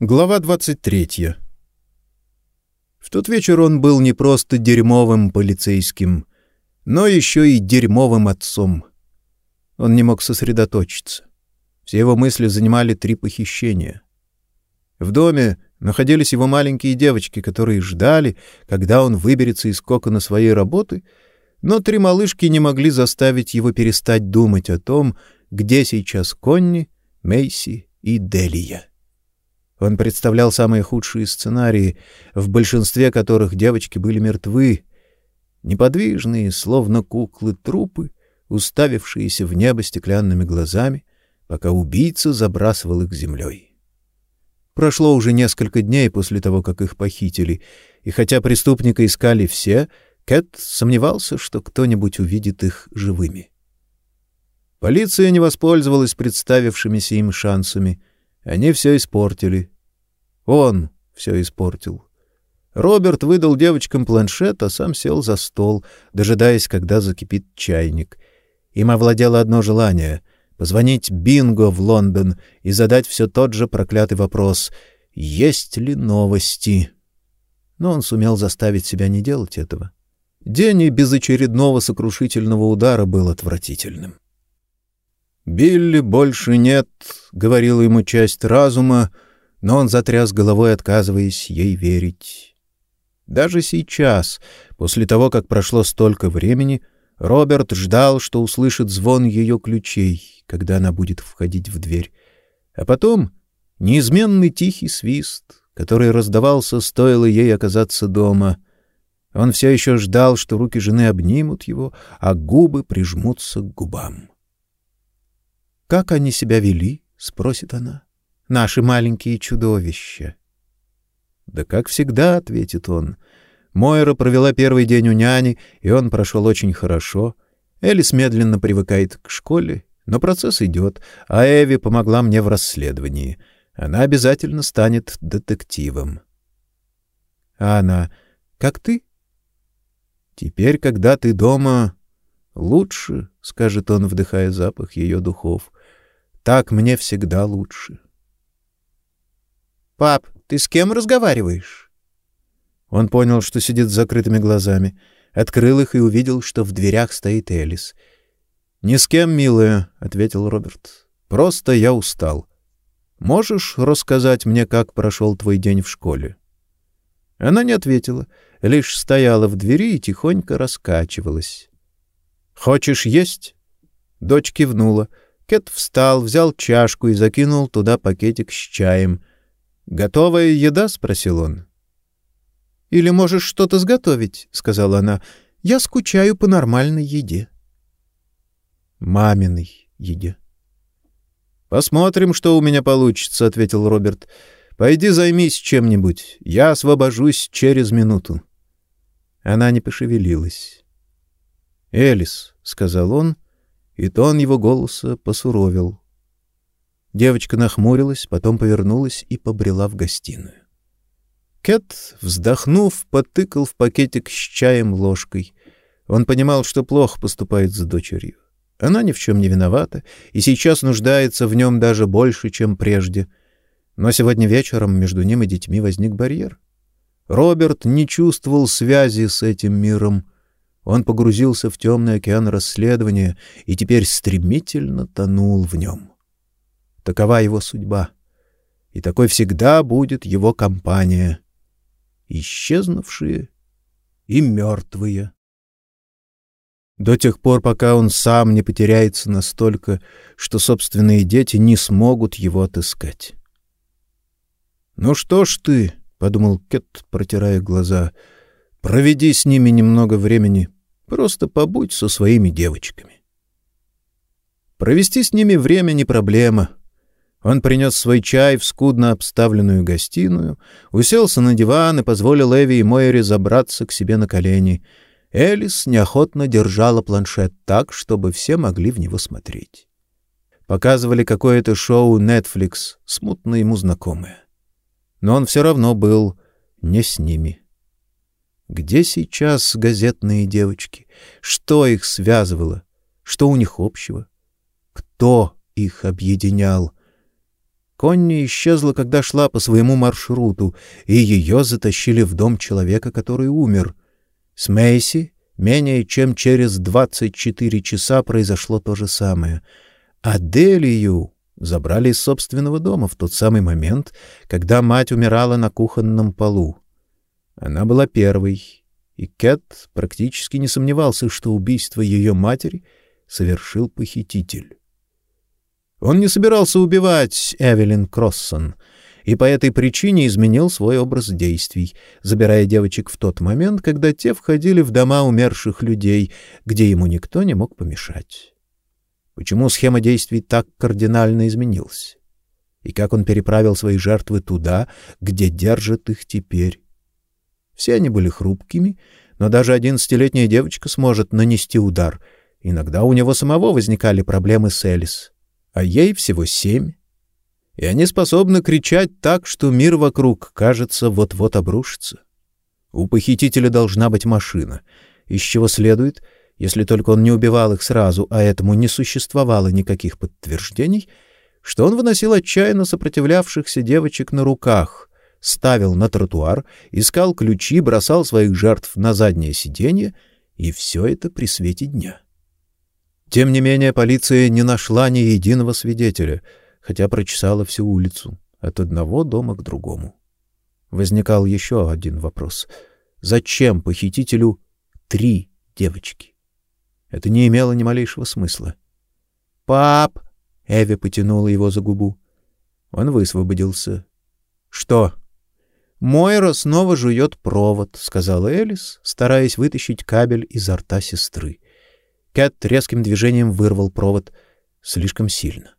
Глава 23. В тот вечер он был не просто дерьмовым полицейским, но еще и дерьмовым отцом. Он не мог сосредоточиться. Все его мысли занимали три похищения. В доме находились его маленькие девочки, которые ждали, когда он выберется из кокона своей работы, но три малышки не могли заставить его перестать думать о том, где сейчас Конни, Мейси и Делия. Он представлял самые худшие сценарии, в большинстве которых девочки были мертвы, неподвижные, словно куклы трупы, уставившиеся в небо стеклянными глазами, пока убийца забрасывал их землей. Прошло уже несколько дней после того, как их похитили, и хотя преступника искали все, Кэт сомневался, что кто-нибудь увидит их живыми. Полиция не воспользовалась представившимися им шансами. Они все испортили. Он все испортил. Роберт выдал девочкам планшет, а сам сел за стол, дожидаясь, когда закипит чайник. Им овладело одно желание — позвонить Бинго в Лондон и задать все тот же проклятый вопрос — есть ли новости? Но он сумел заставить себя не делать этого. День и без очередного сокрушительного удара был отвратительным. «Билли больше нет», — говорила ему часть разума, — но он затряс головой, отказываясь ей верить. Даже сейчас, после того, как прошло столько времени, Роберт ждал, что услышит звон ее ключей, когда она будет входить в дверь. А потом неизменный тихий свист, который раздавался, стоило ей оказаться дома. Он все еще ждал, что руки жены обнимут его, а губы прижмутся к губам. «Как они себя вели?» — спросит она наши маленькие чудовища. Да как всегда, ответит он. Мойра провела первый день у няни, и он прошел очень хорошо. Элис медленно привыкает к школе, но процесс идет, а Эви помогла мне в расследовании. Она обязательно станет детективом. А она, как ты? Теперь, когда ты дома, лучше, скажет он, вдыхая запах ее духов. Так мне всегда лучше. «Пап, ты с кем разговариваешь?» Он понял, что сидит с закрытыми глазами, открыл их и увидел, что в дверях стоит Элис. «Ни с кем, милая», — ответил Роберт. «Просто я устал. Можешь рассказать мне, как прошел твой день в школе?» Она не ответила, лишь стояла в двери и тихонько раскачивалась. «Хочешь есть?» Дочь кивнула. Кет встал, взял чашку и закинул туда пакетик с чаем. «Готовая еда?» — спросил он. «Или можешь что-то сготовить?» — сказала она. «Я скучаю по нормальной еде». «Маминой еде». «Посмотрим, что у меня получится», — ответил Роберт. «Пойди займись чем-нибудь. Я освобожусь через минуту». Она не пошевелилась. «Элис», — сказал он, и тон его голоса посуровил. Девочка нахмурилась, потом повернулась и побрела в гостиную. Кэт, вздохнув, потыкал в пакетик с чаем ложкой. Он понимал, что плохо поступает с дочерью. Она ни в чем не виновата и сейчас нуждается в нем даже больше, чем прежде. Но сегодня вечером между ним и детьми возник барьер. Роберт не чувствовал связи с этим миром. Он погрузился в темный океан расследования и теперь стремительно тонул в нем. Такова его судьба. И такой всегда будет его компания. Исчезнувшие и мертвые. До тех пор, пока он сам не потеряется настолько, что собственные дети не смогут его отыскать. «Ну что ж ты», — подумал Кет, протирая глаза, — «проведи с ними немного времени, просто побудь со своими девочками». Провести с ними время не проблема — он принес свой чай в скудно обставленную гостиную, уселся на диван и позволил Эви и Мойре забраться к себе на колени. Элис неохотно держала планшет так, чтобы все могли в него смотреть. Показывали какое-то шоу Netflix, смутно ему знакомое. Но он все равно был не с ними. Где сейчас газетные девочки? Что их связывало? Что у них общего? Кто их объединял? Конни исчезла, когда шла по своему маршруту, и ее затащили в дом человека, который умер. С Мэйси менее чем через 24 часа произошло то же самое. А Делию забрали из собственного дома в тот самый момент, когда мать умирала на кухонном полу. Она была первой, и Кэт практически не сомневался, что убийство ее матери совершил похититель. Он не собирался убивать Эвелин Кроссон и по этой причине изменил свой образ действий, забирая девочек в тот момент, когда те входили в дома умерших людей, где ему никто не мог помешать. Почему схема действий так кардинально изменилась? И как он переправил свои жертвы туда, где держит их теперь? Все они были хрупкими, но даже одиннадцатилетняя девочка сможет нанести удар. Иногда у него самого возникали проблемы с Элис а ей всего семь. И они способны кричать так, что мир вокруг, кажется, вот-вот обрушится. У похитителя должна быть машина, из чего следует, если только он не убивал их сразу, а этому не существовало никаких подтверждений, что он выносил отчаянно сопротивлявшихся девочек на руках, ставил на тротуар, искал ключи, бросал своих жертв на заднее сиденье, и все это при свете дня. Тем не менее, полиция не нашла ни единого свидетеля, хотя прочесала всю улицу от одного дома к другому. Возникал еще один вопрос: зачем похитителю три девочки? Это не имело ни малейшего смысла. "Пап", Эви потянула его за губу. Он высвободился. "Что?" Мойра снова жует провод, сказала Элис, стараясь вытащить кабель изо рта сестры. Кэт резким движением вырвал провод слишком сильно.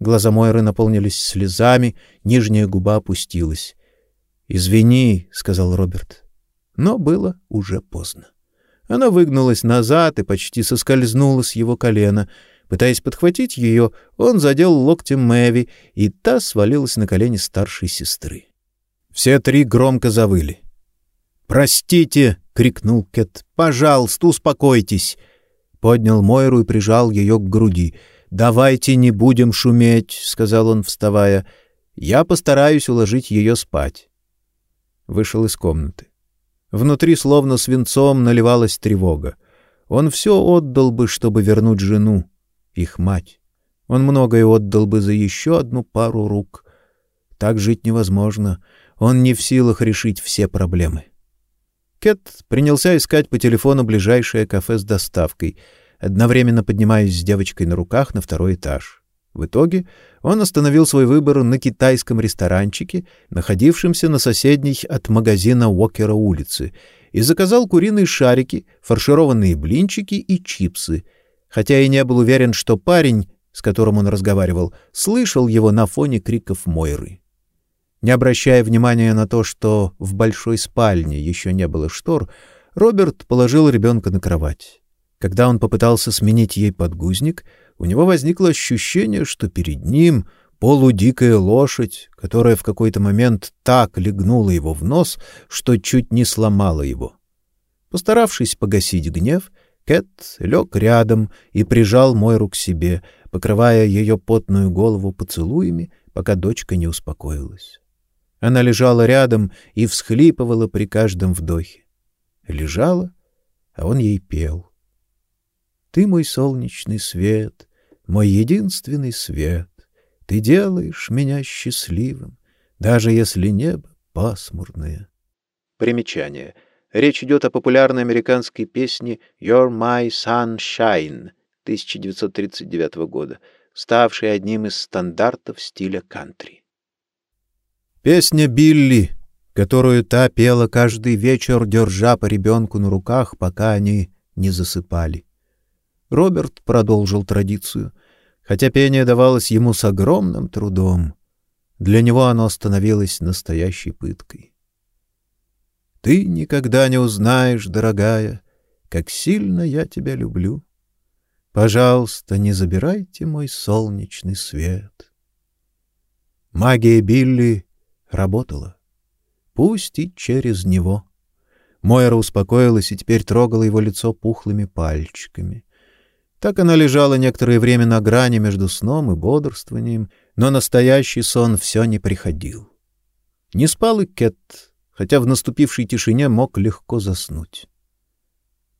Глаза Мойры наполнились слезами, нижняя губа опустилась. "Извини", сказал Роберт. Но было уже поздно. Она выгнулась назад и почти соскользнула с его колена. Пытаясь подхватить ее, он задел локтем Мэви, и та свалилась на колени старшей сестры. Все три громко завыли. "Простите", крикнул Кэт. "Пожалуйста, успокойтесь" поднял Мойру и прижал ее к груди. "Давайте не будем шуметь", сказал он, вставая. "Я постараюсь уложить ее спать". Вышел из комнаты. Внутри словно свинцом наливалась тревога. Он все отдал бы, чтобы вернуть жену, их мать. Он многое отдал бы за еще одну пару рук. Так жить невозможно. Он не в силах решить все проблемы. Кэт принялся искать по телефону ближайшее кафе с доставкой, одновременно поднимаясь с девочкой на руках на второй этаж. В итоге он остановил свой выбор на китайском ресторанчике, находившемся на соседней от магазина Уокера улице, и заказал куриные шарики, фаршированные блинчики и чипсы, хотя и не был уверен, что парень, с которым он разговаривал, слышал его на фоне криков Мойры. Не обращая внимания на то, что в большой спальне еще не было штор, Роберт положил ребенка на кровать. Когда он попытался сменить ей подгузник, у него возникло ощущение, что перед ним полудикая лошадь, которая в какой-то момент так легнула его в нос, что чуть не сломала его. Постаравшись погасить гнев, Кэт лег рядом и прижал Мойру к себе, покрывая ее потную голову поцелуями, пока дочка не успокоилась. Она лежала рядом и всхлипывала при каждом вдохе. Лежала, а он ей пел. Ты мой солнечный свет, мой единственный свет. Ты делаешь меня счастливым, даже если небо пасмурное. Примечание. Речь идет о популярной американской песне You're My Sunshine 1939 года, ставшей одним из стандартов стиля кантри. Песня Билли, которую та пела каждый вечер, держа по ребенку на руках, пока они не засыпали. Роберт продолжил традицию, хотя пение давалось ему с огромным трудом. Для него оно становилось настоящей пыткой. Ты никогда не узнаешь, дорогая, как сильно я тебя люблю. Пожалуйста, не забирайте мой солнечный свет. Магия Билли работала. Пусть и через него. Мойра успокоилась и теперь трогала его лицо пухлыми пальчиками. Так она лежала некоторое время на грани между сном и бодрствованием, но настоящий сон все не приходил. Не спал и Кет, хотя в наступившей тишине мог легко заснуть.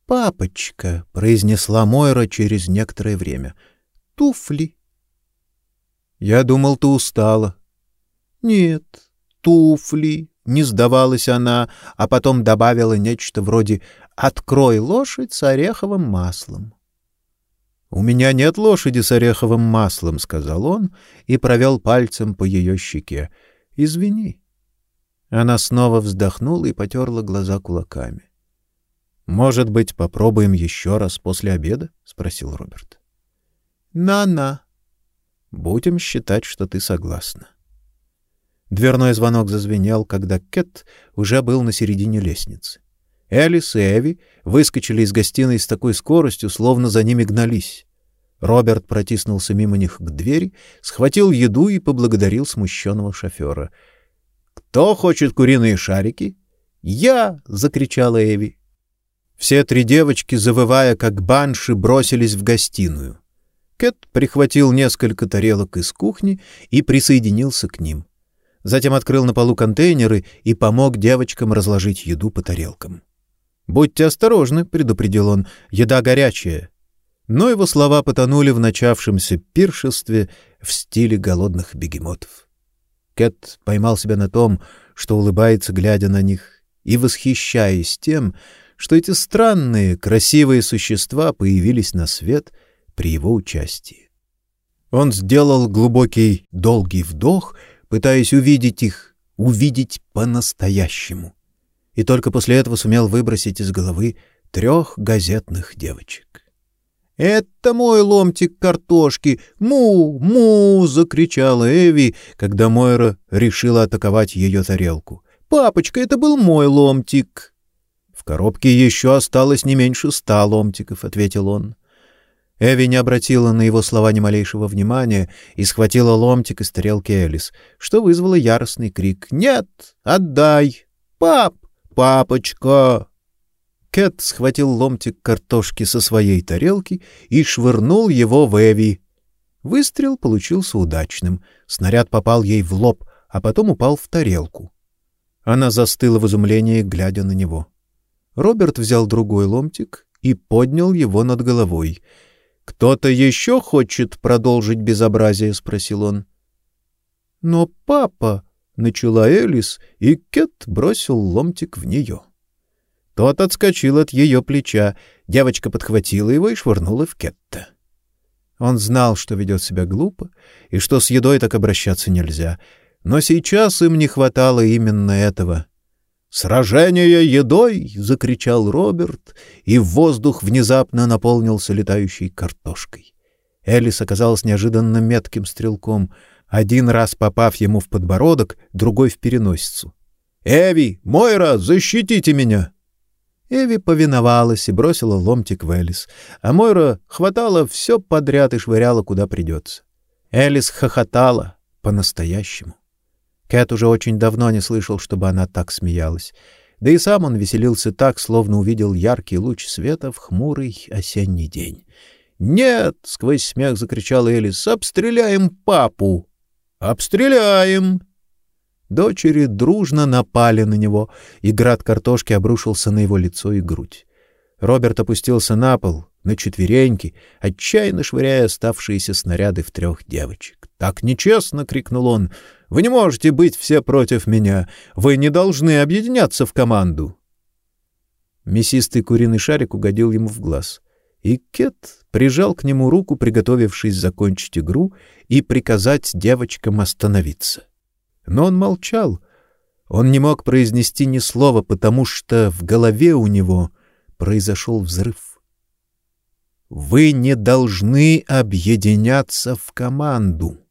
«Папочка», — произнесла Мойра через некоторое время, — «туфли». «Я думал, ты устала». «Нет, туфли», — не сдавалась она, а потом добавила нечто вроде «открой лошадь с ореховым маслом». «У меня нет лошади с ореховым маслом», — сказал он и провел пальцем по ее щеке. «Извини». Она снова вздохнула и потерла глаза кулаками. «Может быть, попробуем еще раз после обеда?» — спросил Роберт. «На-на». «Будем считать, что ты согласна». Дверной звонок зазвенел, когда Кэт уже был на середине лестницы. Элис и Эви выскочили из гостиной с такой скоростью, словно за ними гнались. Роберт протиснулся мимо них к двери, схватил еду и поблагодарил смущенного шофера. «Кто хочет куриные шарики?» «Я!» — закричала Эви. Все три девочки, завывая как банши, бросились в гостиную. Кэт прихватил несколько тарелок из кухни и присоединился к ним. Затем открыл на полу контейнеры и помог девочкам разложить еду по тарелкам. «Будьте осторожны», — предупредил он, — «еда горячая». Но его слова потонули в начавшемся пиршестве в стиле голодных бегемотов. Кэт поймал себя на том, что улыбается, глядя на них, и восхищаясь тем, что эти странные, красивые существа появились на свет при его участии. Он сделал глубокий, долгий вдох, пытаясь увидеть их, увидеть по-настоящему и только после этого сумел выбросить из головы трех газетных девочек. «Это мой ломтик картошки! Му! Му!» — закричала Эви, когда Мойра решила атаковать ее тарелку. «Папочка, это был мой ломтик!» «В коробке еще осталось не меньше ста ломтиков», — ответил он. Эви не обратила на его слова ни малейшего внимания и схватила ломтик из тарелки Элис, что вызвало яростный крик. «Нет! Отдай! Пап! «Папочка!» Кэт схватил ломтик картошки со своей тарелки и швырнул его в Эви. Выстрел получился удачным. Снаряд попал ей в лоб, а потом упал в тарелку. Она застыла в изумлении, глядя на него. Роберт взял другой ломтик и поднял его над головой. «Кто-то еще хочет продолжить безобразие?» — спросил он. «Но папа...» — начала Элис, и Кет бросил ломтик в нее. Тот отскочил от ее плеча, девочка подхватила его и швырнула в Кетта. Он знал, что ведет себя глупо, и что с едой так обращаться нельзя, но сейчас им не хватало именно этого. «Сражение едой!» — закричал Роберт, и воздух внезапно наполнился летающей картошкой. Элис оказалась неожиданно метким стрелком — один раз попав ему в подбородок, другой в переносицу. «Эви! Мойра! Защитите меня!» Эви повиновалась и бросила ломтик в Элис, а Мойра хватала все подряд и швыряла, куда придется. Элис хохотала по-настоящему. Кэт уже очень давно не слышал, чтобы она так смеялась. Да и сам он веселился так, словно увидел яркий луч света в хмурый осенний день. «Нет!» — сквозь смех закричала Элис. «Обстреляем папу!» «Обстреляем!» Дочери дружно напали на него, и град картошки обрушился на его лицо и грудь. Роберт опустился на пол, на четвереньки, отчаянно швыряя оставшиеся снаряды в трех девочек. «Так нечестно!» — крикнул он. «Вы не можете быть все против меня! Вы не должны объединяться в команду!» Мясистый куриный шарик угодил ему в глаз и Кет прижал к нему руку, приготовившись закончить игру и приказать девочкам остановиться. Но он молчал. Он не мог произнести ни слова, потому что в голове у него произошел взрыв. Вы не должны объединяться в команду.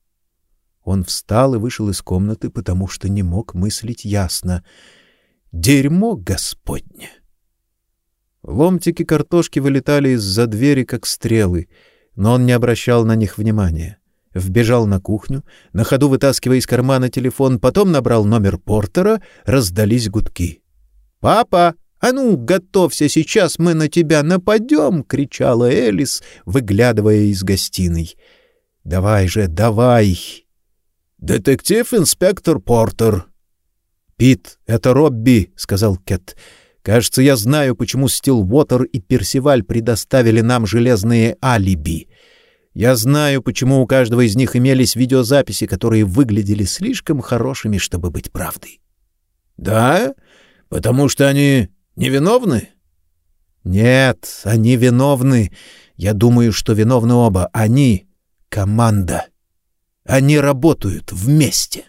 Он встал и вышел из комнаты, потому что не мог мыслить ясно. Дерьмо Господне. Ломтики картошки вылетали из-за двери, как стрелы, но он не обращал на них внимания. Вбежал на кухню, на ходу вытаскивая из кармана телефон, потом набрал номер Портера, раздались гудки. «Папа! «А ну, готовься, сейчас мы на тебя нападем!» — кричала Элис, выглядывая из гостиной. «Давай же, давай!» «Детектив-инспектор Портер». «Пит, это Робби», — сказал Кэт. «Кажется, я знаю, почему Стилвотер и Персиваль предоставили нам железные алиби. Я знаю, почему у каждого из них имелись видеозаписи, которые выглядели слишком хорошими, чтобы быть правдой». «Да? Потому что они невиновны?» «Нет, они виновны. Я думаю, что виновны оба. Они — команда». Они работают вместе.